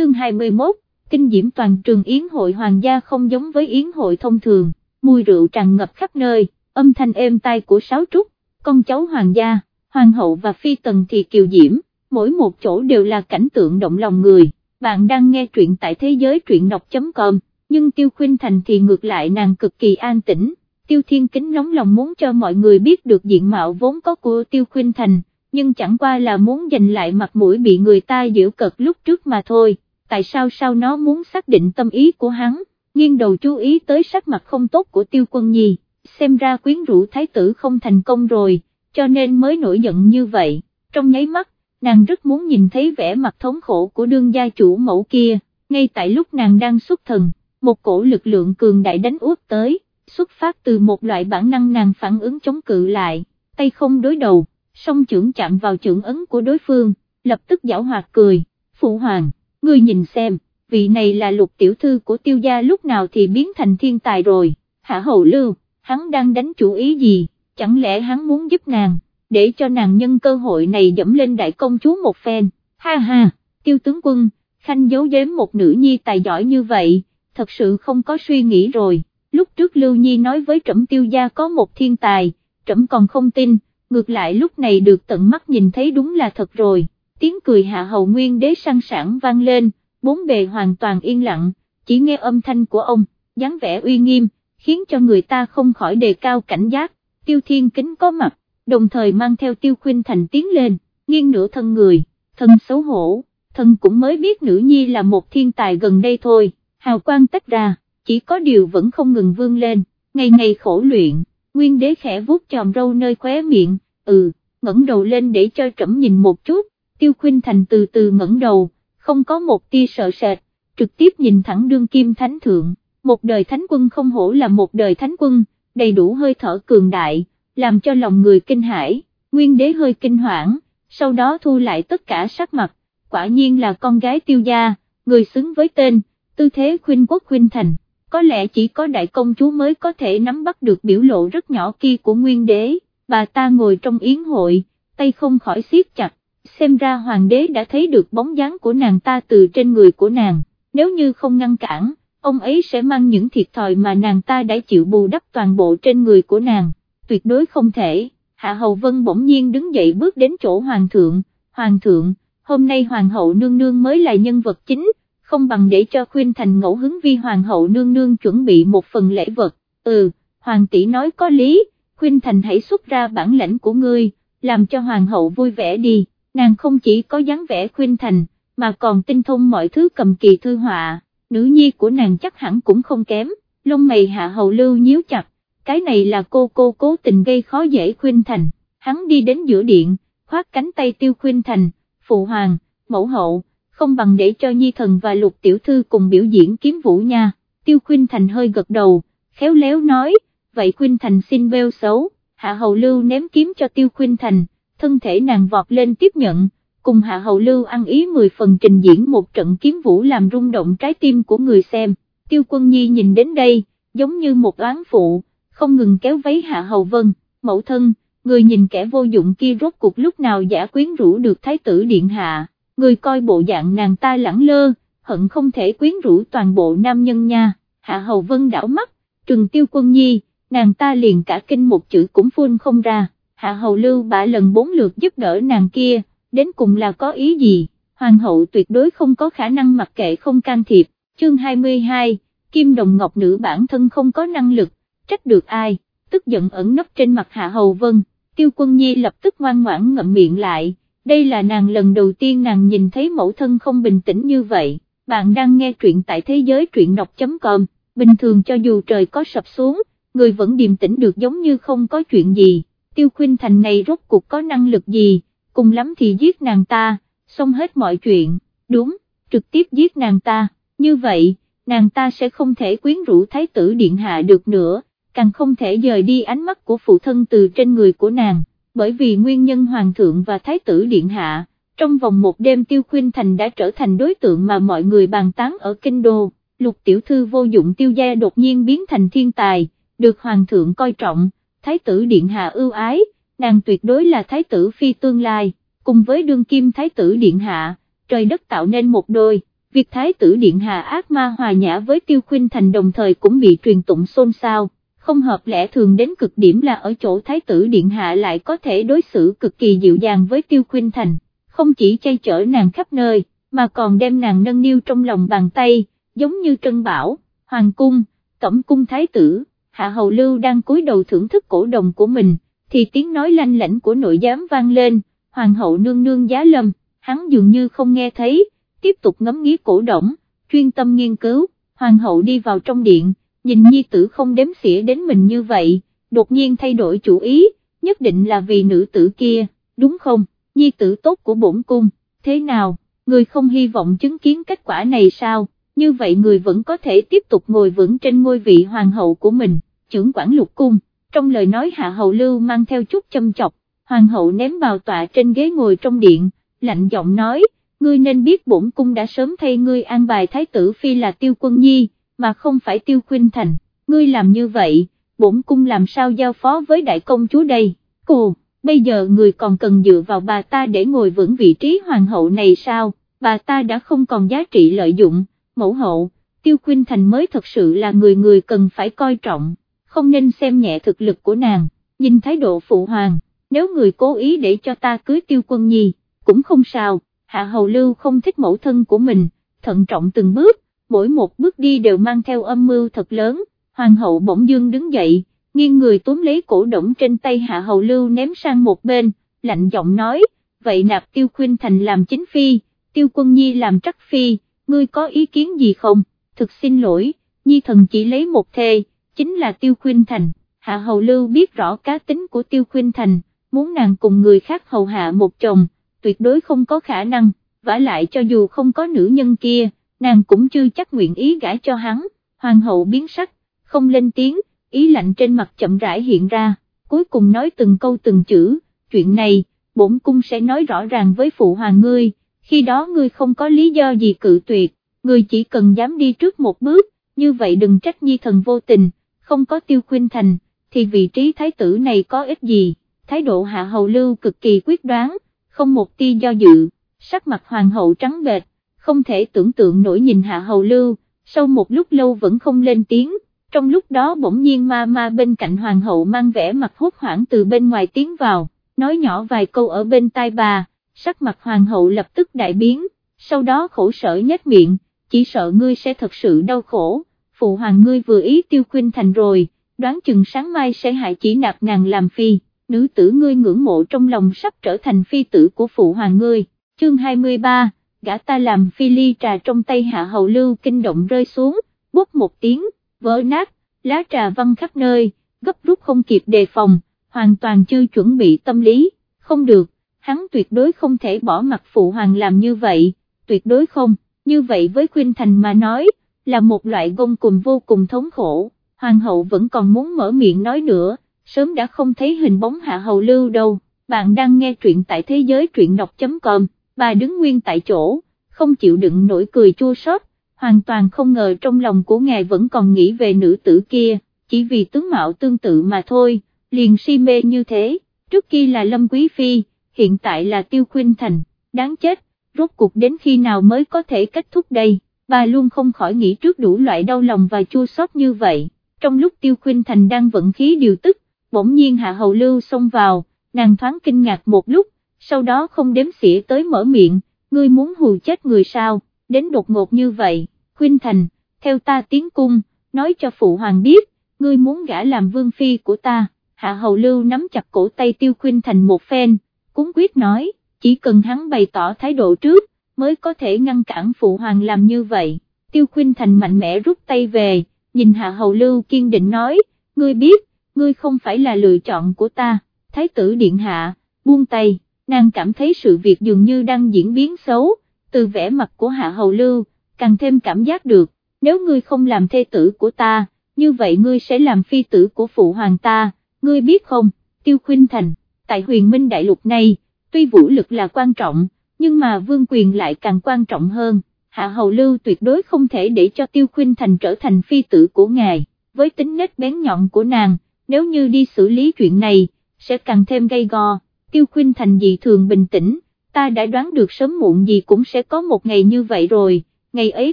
chương 21, kinh diễm toàn trường yến hội hoàng gia không giống với yến hội thông thường, mùi rượu tràn ngập khắp nơi, âm thanh êm tai của sáo trúc, con cháu hoàng gia, hoàng hậu và phi tần thì kiều diễm, mỗi một chỗ đều là cảnh tượng động lòng người, bạn đang nghe truyện tại thế giới truyện đọc.com, nhưng Tiêu khuyên Thành thì ngược lại nàng cực kỳ an tĩnh, Tiêu Thiên Kính nóng lòng muốn cho mọi người biết được diện mạo vốn có của Tiêu Khuynh Thành, nhưng chẳng qua là muốn giành lại mặt mũi bị người ta giễu cợt lúc trước mà thôi, tại sao sao nó muốn xác định tâm ý của hắn, nghiêng đầu chú ý tới sắc mặt không tốt của Tiêu Quân Nhi, xem ra quyến rũ thái tử không thành công rồi, cho nên mới nổi giận như vậy, trong nháy mắt, nàng rất muốn nhìn thấy vẻ mặt thống khổ của đương gia chủ mẫu kia, ngay tại lúc nàng đang xuất thần, một cổ lực lượng cường đại đánh út tới, xuất phát từ một loại bản năng nàng phản ứng chống cự lại, tay không đối đầu, song trưởng chạm vào trưởng ấn của đối phương, lập tức giảo hoạt cười, phụ hoàng, ngươi nhìn xem, vị này là lục tiểu thư của tiêu gia lúc nào thì biến thành thiên tài rồi, hạ hậu lưu, hắn đang đánh chủ ý gì, chẳng lẽ hắn muốn giúp nàng, để cho nàng nhân cơ hội này dẫm lên đại công chúa một phen, ha ha, tiêu tướng quân, khanh giấu giếm một nữ nhi tài giỏi như vậy, thật sự không có suy nghĩ rồi, lúc trước Lưu Nhi nói với trẫm tiêu gia có một thiên tài, trẫm còn không tin, ngược lại lúc này được tận mắt nhìn thấy đúng là thật rồi, tiếng cười hạ hầu nguyên đế sang sản vang lên, bốn bề hoàn toàn yên lặng, chỉ nghe âm thanh của ông, dáng vẻ uy nghiêm, khiến cho người ta không khỏi đề cao cảnh giác, tiêu thiên kính có mặt, đồng thời mang theo tiêu khuyên thành tiến lên, nghiêng nửa thân người, thân xấu hổ, thân cũng mới biết nữ nhi là một thiên tài gần đây thôi, hào quang tách ra, chỉ có điều vẫn không ngừng vươn lên, ngày ngày khổ luyện, nguyên đế khẽ vuốt chòm râu nơi khóe miệng, ừ, ngẩng đầu lên để cho trẫm nhìn một chút, tiêu Khuynh thành từ từ ngẩng đầu, không có một tia sợ sệt, trực tiếp nhìn thẳng đương kim thánh thượng, một đời thánh quân không hổ là một đời thánh quân, đầy đủ hơi thở cường đại, làm cho lòng người kinh hãi, nguyên đế hơi kinh hoảng, sau đó thu lại tất cả sắc mặt, quả nhiên là con gái tiêu gia, người xứng với tên, tư thế khuynh quốc khuynh thành, có lẽ chỉ có đại công chúa mới có thể nắm bắt được biểu lộ rất nhỏ kia của nguyên đế, bà ta ngồi trong yến hội, tay không khỏi siết chặt, xem ra hoàng đế đã thấy được bóng dáng của nàng ta từ trên người của nàng, nếu như không ngăn cản, ông ấy sẽ mang những thiệt thòi mà nàng ta đã chịu bù đắp toàn bộ trên người của nàng, tuyệt đối không thể, Hạ Hầu Vân bỗng nhiên đứng dậy bước đến chỗ hoàng thượng, hoàng thượng, hôm nay hoàng hậu nương nương mới là nhân vật chính, không bằng để cho khuyên thành ngẫu hứng vi hoàng hậu nương nương chuẩn bị một phần lễ vật, ừ, hoàng tỷ nói có lý, khuyên thành hãy xuất ra bản lãnh của ngươi, làm cho hoàng hậu vui vẻ đi, nàng không chỉ có dáng vẻ khuyên thành, mà còn tinh thông mọi thứ cầm kỳ thư họa, nữ nhi của nàng chắc hẳn cũng không kém, lông mày hạ hầu lưu nhíu chặt, cái này là cô cô cố tình gây khó dễ khuyên thành, hắn đi đến giữa điện, khoát cánh tay tiêu khuyên thành, phụ hoàng, mẫu hậu, không bằng để cho nhi thần và lục tiểu thư cùng biểu diễn kiếm vũ nha, tiêu khuyên thành hơi gật đầu, khéo léo nói, vậy khuyên thành xin bêu xấu, hạ hầu lưu ném kiếm cho tiêu khuyên thành, thân thể nàng vọt lên tiếp nhận, cùng hạ hầu lưu ăn ý 10 phần trình diễn một trận kiếm vũ làm rung động trái tim của người xem, tiêu quân nhi nhìn đến đây, giống như một oán phụ, không ngừng kéo váy hạ hầu vân, mẫu thân, người nhìn kẻ vô dụng kia rốt cuộc lúc nào giả quyến rũ được thái tử điện hạ, người coi bộ dạng nàng ta lẳng lơ, hận không thể quyến rũ toàn bộ nam nhân nha, hạ hầu vân đảo mắt, trừng tiêu quân nhi, nàng ta liền cả kinh một chữ cũng phun không ra, hạ hầu lưu bả lần bốn lượt giúp đỡ nàng kia, đến cùng là có ý gì, hoàng hậu tuyệt đối không có khả năng mặc kệ không can thiệp, chương 22, Kim Đồng Ngọc Nữ bản thân không có năng lực, trách được ai, tức giận ẩn nấp trên mặt hạ hầu vân, tiêu quân nhi lập tức ngoan ngoãn ngậm miệng lại, đây là nàng lần đầu tiên nàng nhìn thấy mẫu thân không bình tĩnh như vậy, bạn đang nghe truyện tại thế giới truyện đọc.com, bình thường cho dù trời có sập xuống, người vẫn điềm tĩnh được giống như không có chuyện gì, tiêu khuyên thành này rốt cuộc có năng lực gì, cùng lắm thì giết nàng ta, xong hết mọi chuyện, đúng, trực tiếp giết nàng ta, như vậy, nàng ta sẽ không thể quyến rũ thái tử điện hạ được nữa, càng không thể dời đi ánh mắt của phụ thân từ trên người của nàng, bởi vì nguyên nhân hoàng thượng và thái tử điện hạ, trong vòng một đêm tiêu khuyên thành đã trở thành đối tượng mà mọi người bàn tán ở kinh đô, lục tiểu thư vô dụng tiêu gia đột nhiên biến thành thiên tài, được hoàng thượng coi trọng, thái tử điện hạ ưu ái, nàng tuyệt đối là thái tử phi tương lai, cùng với đương kim thái tử điện hạ, trời đất tạo nên một đôi, việc Thái tử Điện Hạ ác ma hòa nhã với Tiêu khuyên Thành đồng thời cũng bị truyền tụng xôn xao, không hợp lẽ thường đến cực điểm là ở chỗ Thái tử Điện Hạ lại có thể đối xử cực kỳ dịu dàng với Tiêu Khuynh Thành, không chỉ chay chở nàng khắp nơi, mà còn đem nàng nâng niu trong lòng bàn tay, giống như Trân Bảo, Hoàng Cung, Cẩm Cung Thái tử, Hạ Hầu Lưu đang cúi đầu thưởng thức cổ đồng của mình, thì tiếng nói lanh lảnh của nội giám vang lên, Hoàng hậu nương nương giá lâm, hắn dường như không nghe thấy, tiếp tục ngắm nghía cổ đồng, chuyên tâm nghiên cứu, Hoàng hậu đi vào trong điện, nhìn nhi tử không đếm xỉa đến mình như vậy, đột nhiên thay đổi chủ ý, nhất định là vì nữ tử kia, đúng không, nhi tử tốt của bổn cung, thế nào, người không hy vọng chứng kiến kết quả này sao, như vậy người vẫn có thể tiếp tục ngồi vững trên ngôi vị hoàng hậu của mình, trưởng quản lục cung, trong lời nói hạ hậu lưu mang theo chút châm chọc, hoàng hậu ném bào tọa trên ghế ngồi trong điện, lạnh giọng nói, ngươi nên biết bổn cung đã sớm thay ngươi an bài thái tử phi là tiêu quân nhi, mà không phải tiêu khuyên thành, ngươi làm như vậy, bổn cung làm sao giao phó với đại công chúa đây, cô, bây giờ người còn cần dựa vào bà ta để ngồi vững vị trí hoàng hậu này sao, bà ta đã không còn giá trị lợi dụng, mẫu hậu, tiêu khuynh thành mới thật sự là người người cần phải coi trọng, không nên xem nhẹ thực lực của nàng, nhìn thái độ phụ hoàng, nếu người cố ý để cho ta cưới tiêu quân nhi, cũng không sao, hạ hầu lưu không thích mẫu thân của mình, thận trọng từng bước, mỗi một bước đi đều mang theo âm mưu thật lớn, hoàng hậu bỗng dương đứng dậy, nghiêng người túm lấy cổ động trên tay hạ hầu lưu ném sang một bên, lạnh giọng nói, vậy nạp tiêu khuyên thành làm chính phi, tiêu quân nhi làm trắc phi, ngươi có ý kiến gì không, thực xin lỗi, nhi thần chỉ lấy một thê, chính là tiêu khuyên thành, hạ hầu lưu biết rõ cá tính của tiêu khuyên thành, muốn nàng cùng người khác hầu hạ một chồng, tuyệt đối không có khả năng, vả lại cho dù không có nữ nhân kia, nàng cũng chưa chắc nguyện ý gãi cho hắn, hoàng hậu biến sắc, không lên tiếng, ý lạnh trên mặt chậm rãi hiện ra, cuối cùng nói từng câu từng chữ, chuyện này, bổn cung sẽ nói rõ ràng với phụ hoàng ngươi, khi đó ngươi không có lý do gì cự tuyệt, ngươi chỉ cần dám đi trước một bước, như vậy đừng trách nhi thần vô tình, không có tiêu khuyên thành, thì vị trí thái tử này có ích gì, thái độ hạ hầu lưu cực kỳ quyết đoán, không một tia do dự, sắc mặt hoàng hậu trắng bệch, không thể tưởng tượng nổi nhìn hạ hầu lưu, sau một lúc lâu vẫn không lên tiếng, trong lúc đó bỗng nhiên ma ma bên cạnh hoàng hậu mang vẻ mặt hốt hoảng từ bên ngoài tiến vào, nói nhỏ vài câu ở bên tai bà, sắc mặt hoàng hậu lập tức đại biến, sau đó khổ sở nhếch miệng, chỉ sợ ngươi sẽ thật sự đau khổ, phụ hoàng ngươi vừa ý tiêu khuyên thành rồi, đoán chừng sáng mai sẽ hại chỉ nạp nàng làm phi, nữ tử ngươi ngưỡng mộ trong lòng sắp trở thành phi tử của phụ hoàng ngươi, chương 23, gã ta làm phi ly trà trong tay hạ hậu lưu kinh động rơi xuống, bút một tiếng, vỡ nát, lá trà văng khắp nơi, gấp rút không kịp đề phòng, hoàn toàn chưa chuẩn bị tâm lý, không được, hắn tuyệt đối không thể bỏ mặt phụ hoàng làm như vậy, tuyệt đối không, như vậy với Khuynh Thành mà nói, là một loại gông cùng vô cùng thống khổ, hoàng hậu vẫn còn muốn mở miệng nói nữa, sớm đã không thấy hình bóng hạ hầu lưu đâu, bạn đang nghe truyện tại thế giới truyện đọc.com, bà đứng nguyên tại chỗ, không chịu đựng nổi cười chua xót, hoàn toàn không ngờ trong lòng của ngài vẫn còn nghĩ về nữ tử kia, chỉ vì tướng mạo tương tự mà thôi, liền si mê như thế, trước kia là Lâm Quý Phi, hiện tại là Tiêu Khuynh Thành, đáng chết, rốt cuộc đến khi nào mới có thể kết thúc đây, bà luôn không khỏi nghĩ trước đủ loại đau lòng và chua xót như vậy, trong lúc Tiêu Khuynh Thành đang vận khí điều tức, bỗng nhiên Hạ Hầu Lưu xông vào, nàng thoáng kinh ngạc một lúc, sau đó không đếm xỉa tới mở miệng, ngươi muốn hù chết người sao, đến đột ngột như vậy, Khuynh Thành, theo ta tiến cung, nói cho phụ hoàng biết, ngươi muốn gả làm vương phi của ta, Hạ Hầu Lưu nắm chặt cổ tay Tiêu Khuynh Thành một phen, cúng quyết nói, chỉ cần hắn bày tỏ thái độ trước, mới có thể ngăn cản phụ hoàng làm như vậy, Tiêu Khuynh Thành mạnh mẽ rút tay về, nhìn Hạ Hầu Lưu kiên định nói, ngươi biết, ngươi không phải là lựa chọn của ta, thái tử điện hạ, buông tay, nàng cảm thấy sự việc dường như đang diễn biến xấu, từ vẻ mặt của Hạ Hầu Lưu, càng thêm cảm giác được, nếu ngươi không làm thê tử của ta, như vậy ngươi sẽ làm phi tử của phụ hoàng ta, ngươi biết không, Tiêu Khuynh Thành, tại huyền minh đại lục này, tuy vũ lực là quan trọng, nhưng mà vương quyền lại càng quan trọng hơn. Hạ Hầu Lưu tuyệt đối không thể để cho Tiêu Khuynh Thành trở thành phi tử của ngài, với tính nết bén nhọn của nàng, nếu như đi xử lý chuyện này, sẽ càng thêm gây go, Tiêu Khuynh Thành dị thường bình tĩnh, ta đã đoán được sớm muộn gì cũng sẽ có một ngày như vậy rồi, ngày ấy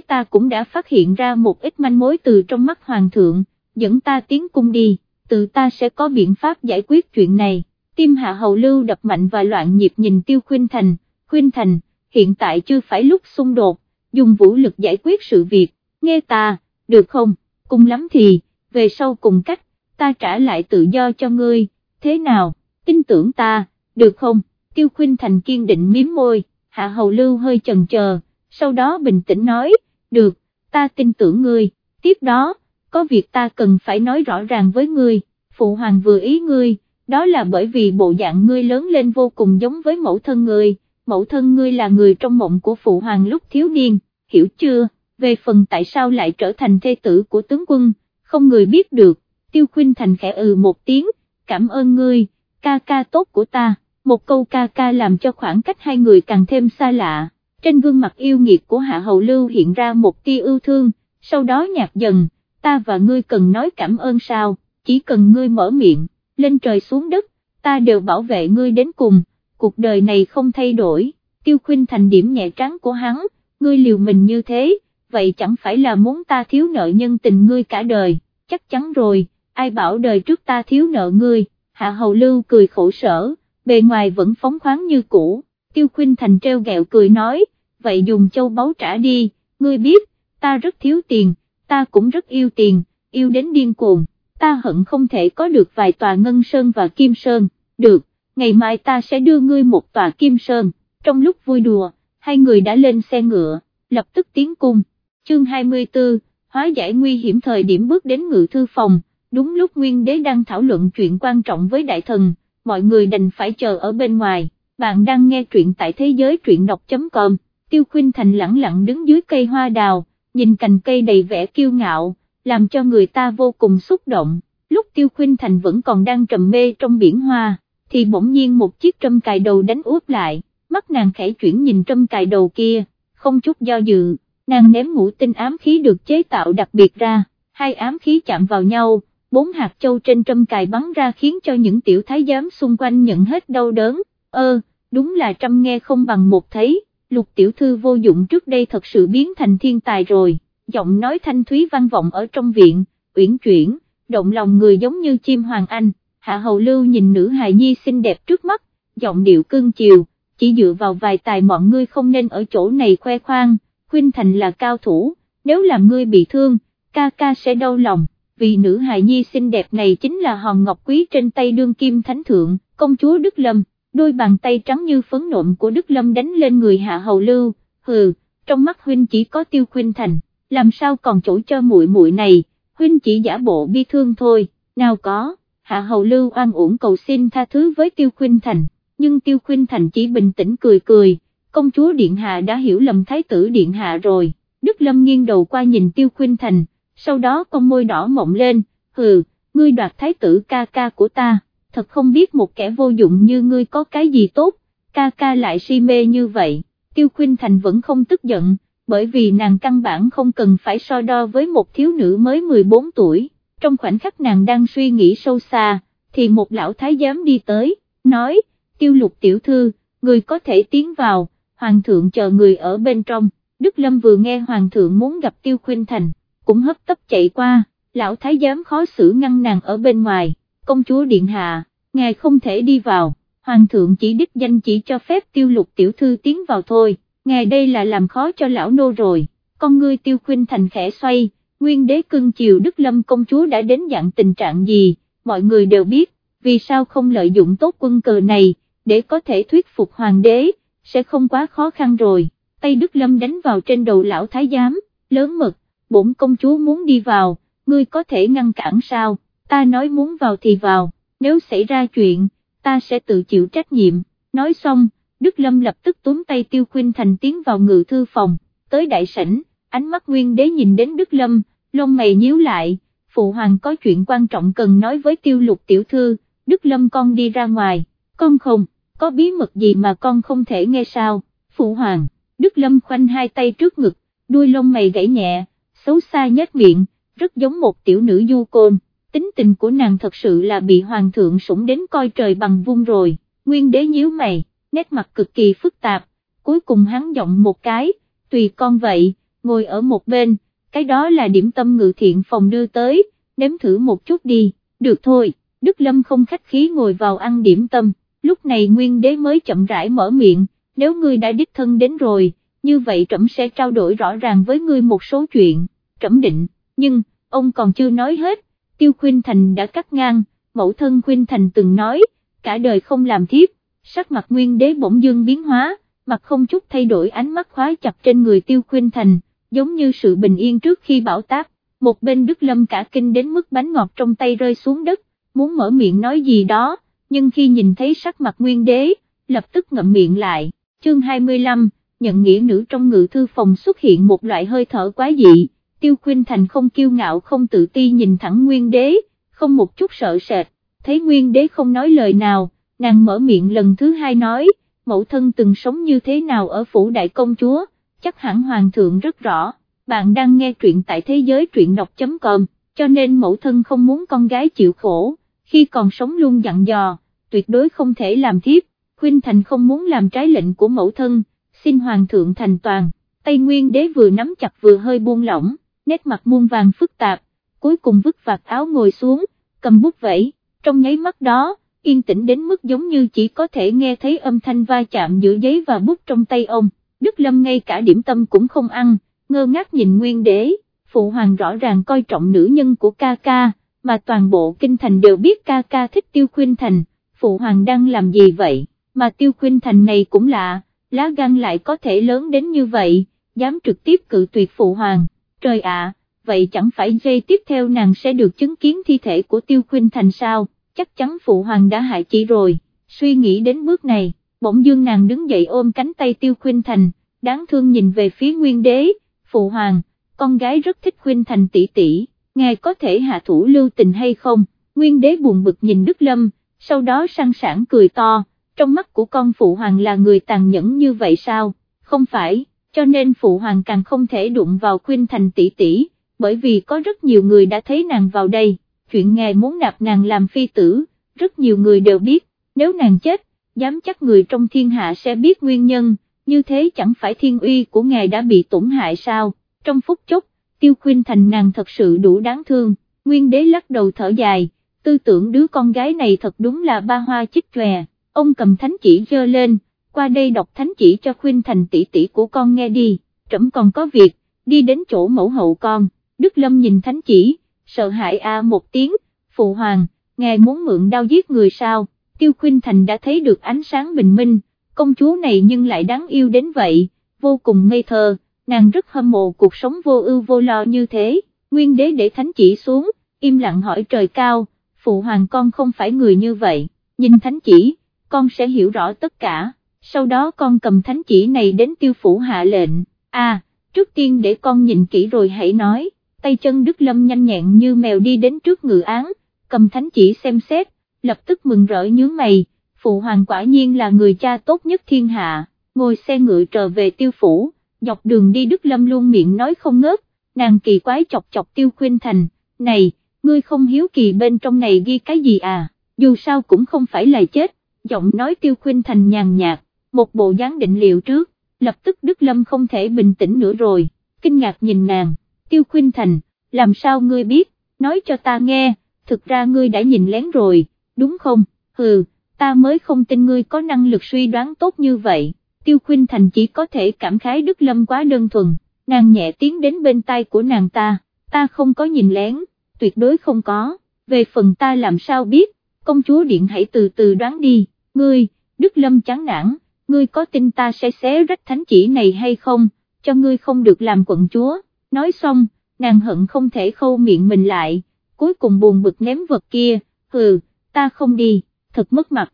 ta cũng đã phát hiện ra một ít manh mối từ trong mắt hoàng thượng, dẫn ta tiến cung đi, tự ta sẽ có biện pháp giải quyết chuyện này, tim hạ hầu lưu đập mạnh và loạn nhịp nhìn tiêu khuyên thành, khuyên thành, hiện tại chưa phải lúc xung đột, dùng vũ lực giải quyết sự việc, nghe ta, được không, cùng lắm thì, về sau cùng cách, ta trả lại tự do cho ngươi, thế nào, tin tưởng ta, được không, tiêu khuyên thành kiên định miếm môi, hạ hầu lưu hơi chần chờ, sau đó bình tĩnh nói, được, ta tin tưởng ngươi, tiếp đó, có việc ta cần phải nói rõ ràng với ngươi, phụ hoàng vừa ý ngươi, đó là bởi vì bộ dạng ngươi lớn lên vô cùng giống với mẫu thân ngươi, mẫu thân ngươi là người trong mộng của phụ hoàng lúc thiếu niên, hiểu chưa, về phần tại sao lại trở thành thê tử của tướng quân, không người biết được, tiêu khuyên thành khẽ ừ một tiếng, cảm ơn ngươi, ca ca tốt của ta, một câu ca ca làm cho khoảng cách hai người càng thêm xa lạ, trên gương mặt yêu nghiệt của hạ hầu lưu hiện ra một tia ưu thương, sau đó nhạt dần, ta và ngươi cần nói cảm ơn sao, chỉ cần ngươi mở miệng, lên trời xuống đất, ta đều bảo vệ ngươi đến cùng, cuộc đời này không thay đổi, tiêu khuyên thành điểm nhẹ trắng của hắn, ngươi liều mình như thế, vậy chẳng phải là muốn ta thiếu nợ nhân tình ngươi cả đời, chắc chắn rồi, ai bảo đời trước ta thiếu nợ ngươi, hạ hầu lưu cười khổ sở, bề ngoài vẫn phóng khoáng như cũ, tiêu khuyên thành treo gẹo cười nói, vậy dùng châu báu trả đi, ngươi biết, ta rất thiếu tiền, ta cũng rất yêu tiền, yêu đến điên cuồng, ta hận không thể có được vài tòa ngân sơn và kim sơn, được, ngày mai ta sẽ đưa ngươi một tòa kim sơn, trong lúc vui đùa, hai người đã lên xe ngựa, lập tức tiến cung, chương 24, hóa giải nguy hiểm thời điểm bước đến ngự thư phòng, đúng lúc nguyên đế đang thảo luận chuyện quan trọng với đại thần, mọi người đành phải chờ ở bên ngoài, bạn đang nghe truyện tại thế giới truyện đọc.com, tiêu khuyên thành lẳng lặng đứng dưới cây hoa đào, nhìn cành cây đầy vẻ kiêu ngạo, làm cho người ta vô cùng xúc động, lúc tiêu khuyên thành vẫn còn đang trầm mê trong biển hoa, thì bỗng nhiên một chiếc trâm cài đầu đánh úp lại, mắt nàng khẽ chuyển nhìn trâm cài đầu kia, không chút do dự, nàng ném ngũ tinh ám khí được chế tạo đặc biệt ra, hai ám khí chạm vào nhau, bốn hạt châu trên trâm cài bắn ra khiến cho những tiểu thái giám xung quanh nhận hết đau đớn, ơ, đúng là trăm nghe không bằng một thấy, lục tiểu thư vô dụng trước đây thật sự biến thành thiên tài rồi, giọng nói thanh thúy vang vọng ở trong viện, uyển chuyển, động lòng người giống như chim hoàng anh, hạ hầu lưu nhìn nữ hài nhi xinh đẹp trước mắt, giọng điệu cương chiều, chỉ dựa vào vài tài mọi ngươi không nên ở chỗ này khoe khoang, khuyên thành là cao thủ, nếu làm ngươi bị thương, ca ca sẽ đau lòng, vì nữ hài nhi xinh đẹp này chính là hòn ngọc quý trên tay đương kim thánh thượng, công chúa Đức Lâm, đôi bàn tay trắng như phấn nộm của Đức Lâm đánh lên người hạ hầu lưu, hừ, trong mắt huynh chỉ có tiêu Khuynh thành, làm sao còn chỗ cho muội muội này, huynh chỉ giả bộ bi thương thôi, nào có, hạ hầu lưu oan uổng cầu xin tha thứ với tiêu Khuynh thành, nhưng tiêu Khuynh thành chỉ bình tĩnh cười cười, công chúa Điện Hạ đã hiểu lầm thái tử Điện Hạ rồi, Đức Lâm nghiêng đầu qua nhìn tiêu Khuynh thành, sau đó con môi đỏ mộng lên, hừ, ngươi đoạt thái tử ca ca của ta, thật không biết một kẻ vô dụng như ngươi có cái gì tốt, ca ca lại si mê như vậy, tiêu Khuynh thành vẫn không tức giận, bởi vì nàng căn bản không cần phải so đo với một thiếu nữ mới 14 tuổi, trong khoảnh khắc nàng đang suy nghĩ sâu xa, thì một lão thái giám đi tới, nói, tiêu lục tiểu thư, người có thể tiến vào, hoàng thượng chờ người ở bên trong, Đức Lâm vừa nghe hoàng thượng muốn gặp tiêu khuyên thành, cũng hấp tấp chạy qua, lão thái giám khó xử ngăn nàng ở bên ngoài, công chúa điện hạ, ngài không thể đi vào, hoàng thượng chỉ đích danh chỉ cho phép tiêu lục tiểu thư tiến vào thôi, ngài đây là làm khó cho lão nô rồi, con ngươi tiêu khuyên thành khẽ xoay, nguyên đế cưng chiều Đức Lâm công chúa đã đến dạng tình trạng gì, mọi người đều biết, vì sao không lợi dụng tốt quân cờ này, để có thể thuyết phục hoàng đế, sẽ không quá khó khăn rồi, tay Đức Lâm đánh vào trên đầu lão thái giám, lớn mực, bổn công chúa muốn đi vào, ngươi có thể ngăn cản sao, ta nói muốn vào thì vào, nếu xảy ra chuyện, ta sẽ tự chịu trách nhiệm, nói xong, Đức Lâm lập tức túm tay Tiêu Khuynh Thành tiến vào ngự thư phòng, tới đại sảnh, ánh mắt nguyên đế nhìn đến Đức Lâm, lông mày nhíu lại, phụ hoàng có chuyện quan trọng cần nói với Tiêu Lục tiểu thư, Đức Lâm con đi ra ngoài, con không, có bí mật gì mà con không thể nghe sao, phụ hoàng, Đức Lâm khoanh hai tay trước ngực, đuôi lông mày gãy nhẹ, xấu xa nhếch miệng, rất giống một tiểu nữ du côn, tính tình của nàng thật sự là bị hoàng thượng sủng đến coi trời bằng vung rồi, nguyên đế nhíu mày, nét mặt cực kỳ phức tạp, cuối cùng hắn giọng một cái, tùy con vậy, ngồi ở một bên, cái đó là điểm tâm ngự thiện phòng đưa tới, nếm thử một chút đi, được thôi, Đức Lâm không khách khí ngồi vào ăn điểm tâm, lúc này nguyên đế mới chậm rãi mở miệng, nếu ngươi đã đích thân đến rồi, như vậy trẫm sẽ trao đổi rõ ràng với ngươi một số chuyện, trẫm định, nhưng, ông còn chưa nói hết, Tiêu khuyên Thành đã cắt ngang, mẫu thân khuyên Thành từng nói, cả đời không làm thiếp, sắc mặt nguyên đế bỗng dưng biến hóa, mặt không chút thay đổi ánh mắt khóa chặt trên người Tiêu khuyên Thành, giống như sự bình yên trước khi bão táp, một bên Đức Lâm cả kinh đến mức bánh ngọt trong tay rơi xuống đất, muốn mở miệng nói gì đó, nhưng khi nhìn thấy sắc mặt nguyên đế, lập tức ngậm miệng lại, chương 25, nhận nghĩa nữ trong ngự thư phòng xuất hiện một loại hơi thở quá dị, Tiêu khuyên Thành không kiêu ngạo không tự ti nhìn thẳng nguyên đế, không một chút sợ sệt, thấy nguyên đế không nói lời nào, nàng mở miệng lần thứ hai nói, mẫu thân từng sống như thế nào ở phủ đại công chúa, chắc hẳn hoàng thượng rất rõ, bạn đang nghe truyện tại thế giới truyện đọc.com, cho nên mẫu thân không muốn con gái chịu khổ, khi còn sống luôn dặn dò, tuyệt đối không thể làm thiếp, Khuynh Thành không muốn làm trái lệnh của mẫu thân, xin hoàng thượng thành toàn, Tây Nguyên đế vừa nắm chặt vừa hơi buông lỏng, nét mặt muôn vàng phức tạp, cuối cùng vứt vạt áo ngồi xuống, cầm bút vẫy, trong nháy mắt đó, yên tĩnh đến mức giống như chỉ có thể nghe thấy âm thanh va chạm giữa giấy và bút trong tay ông, Đức Lâm ngay cả điểm tâm cũng không ăn, ngơ ngác nhìn nguyên đế, phụ hoàng rõ ràng coi trọng nữ nhân của ca ca, mà toàn bộ kinh thành đều biết ca ca thích tiêu khuyên thành, phụ hoàng đang làm gì vậy, mà tiêu khuyên thành này cũng lạ, lá gan lại có thể lớn đến như vậy, dám trực tiếp cự tuyệt phụ hoàng, trời ạ, vậy chẳng phải giây tiếp theo nàng sẽ được chứng kiến thi thể của tiêu khuyên thành sao, chắc chắn phụ hoàng đã hại chị rồi, suy nghĩ đến bước này, bỗng dương nàng đứng dậy ôm cánh tay tiêu khuyên thành, đáng thương nhìn về phía nguyên đế, phụ hoàng, con gái rất thích khuyên thành tỷ tỷ, ngài có thể hạ thủ lưu tình hay không, nguyên đế buồn bực nhìn Đức Lâm, sau đó sang sảng cười to, trong mắt của con phụ hoàng là người tàn nhẫn như vậy sao, không phải, cho nên phụ hoàng càng không thể đụng vào khuyên thành tỷ tỷ, bởi vì có rất nhiều người đã thấy nàng vào đây, chuyện ngài muốn nạp nàng làm phi tử, rất nhiều người đều biết, nếu nàng chết, dám chắc người trong thiên hạ sẽ biết nguyên nhân, như thế chẳng phải thiên uy của ngài đã bị tổn hại sao, trong phút chốc, tiêu khuyên thành nàng thật sự đủ đáng thương, nguyên đế lắc đầu thở dài, tư tưởng đứa con gái này thật đúng là ba hoa chích chòe, ông cầm thánh chỉ dơ lên, qua đây đọc thánh chỉ cho khuyên thành tỷ tỷ của con nghe đi, trẫm còn có việc, đi đến chỗ mẫu hậu con, Đức Lâm nhìn thánh chỉ, sợ hãi a một tiếng, phụ hoàng, ngài muốn mượn đao giết người sao, tiêu khuyên thành đã thấy được ánh sáng bình minh, công chúa này nhưng lại đáng yêu đến vậy, vô cùng ngây thơ, nàng rất hâm mộ cuộc sống vô ưu vô lo như thế, nguyên đế để thánh chỉ xuống, im lặng hỏi trời cao, phụ hoàng con không phải người như vậy, nhìn thánh chỉ, con sẽ hiểu rõ tất cả, sau đó con cầm thánh chỉ này đến tiêu phủ hạ lệnh, à, trước tiên để con nhìn kỹ rồi hãy nói, tay chân Đức Lâm nhanh nhẹn như mèo đi đến trước ngự án, cầm thánh chỉ xem xét, lập tức mừng rỡ nhướng mày, phụ hoàng quả nhiên là người cha tốt nhất thiên hạ, ngồi xe ngựa trở về tiêu phủ, dọc đường đi Đức Lâm luôn miệng nói không ngớt, nàng kỳ quái chọc chọc tiêu khuyên thành, này, ngươi không hiếu kỳ bên trong này ghi cái gì à, dù sao cũng không phải là chết, giọng nói tiêu khuyên thành nhàn nhạt, một bộ dáng định liệu trước, lập tức Đức Lâm không thể bình tĩnh nữa rồi, kinh ngạc nhìn nàng, tiêu khuyên thành, làm sao ngươi biết, nói cho ta nghe, thực ra ngươi đã nhìn lén rồi, đúng không, hừ ta mới không tin ngươi có năng lực suy đoán tốt như vậy, tiêu khuyên thành chỉ có thể cảm khái Đức Lâm quá đơn thuần, nàng nhẹ tiến đến bên tay của nàng ta, ta không có nhìn lén, tuyệt đối không có, về phần ta làm sao biết, công chúa điện hãy từ từ đoán đi, ngươi, Đức Lâm chán nản, ngươi có tin ta sẽ xé rách thánh chỉ này hay không, cho ngươi không được làm quận chúa, nói xong, nàng hận không thể khâu miệng mình lại, cuối cùng buồn bực ném vật kia, hừ, ta không đi thật mất mặt,